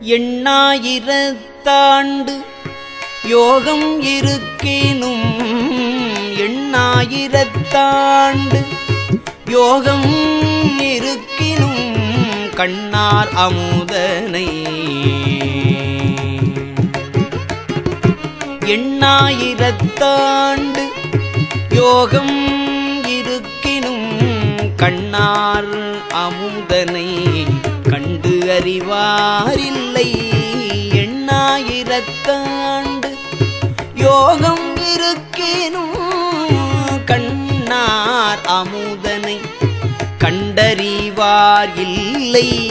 எண்ணாயிரத்தாண்டு யோகம் இருக்கினும் எண்ணாயிரத்தாண்டு யோகம் இருக்கினும் கண்ணார் அமுதனை. எண்ணாயிரத்தாண்டு யோகம் இருக்கினும் கண்ணார் அமுதனை. கண்டு அறிவாரில்லை. எண்ணாயிரத்தாண்டு யோகம் இருக்கேனும். கண்ணார் அமுதனை கண்டறிவார் இல்லை.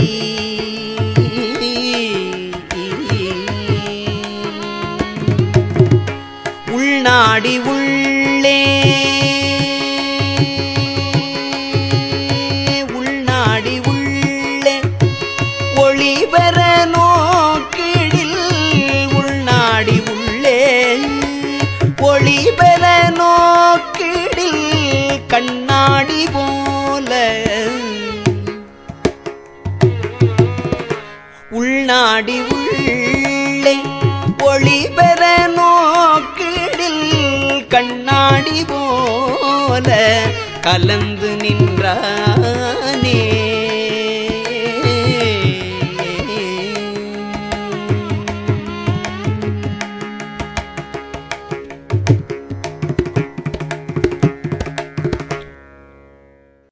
உள்நாடி உள்ளே ஒளிபெற நோக்கிடில் கண்ணாடி போல. உள்நாடி உள்ளே ஒளிபெற நோக்கிடில் கண்ணாடி போல. கலந்து நின்றானே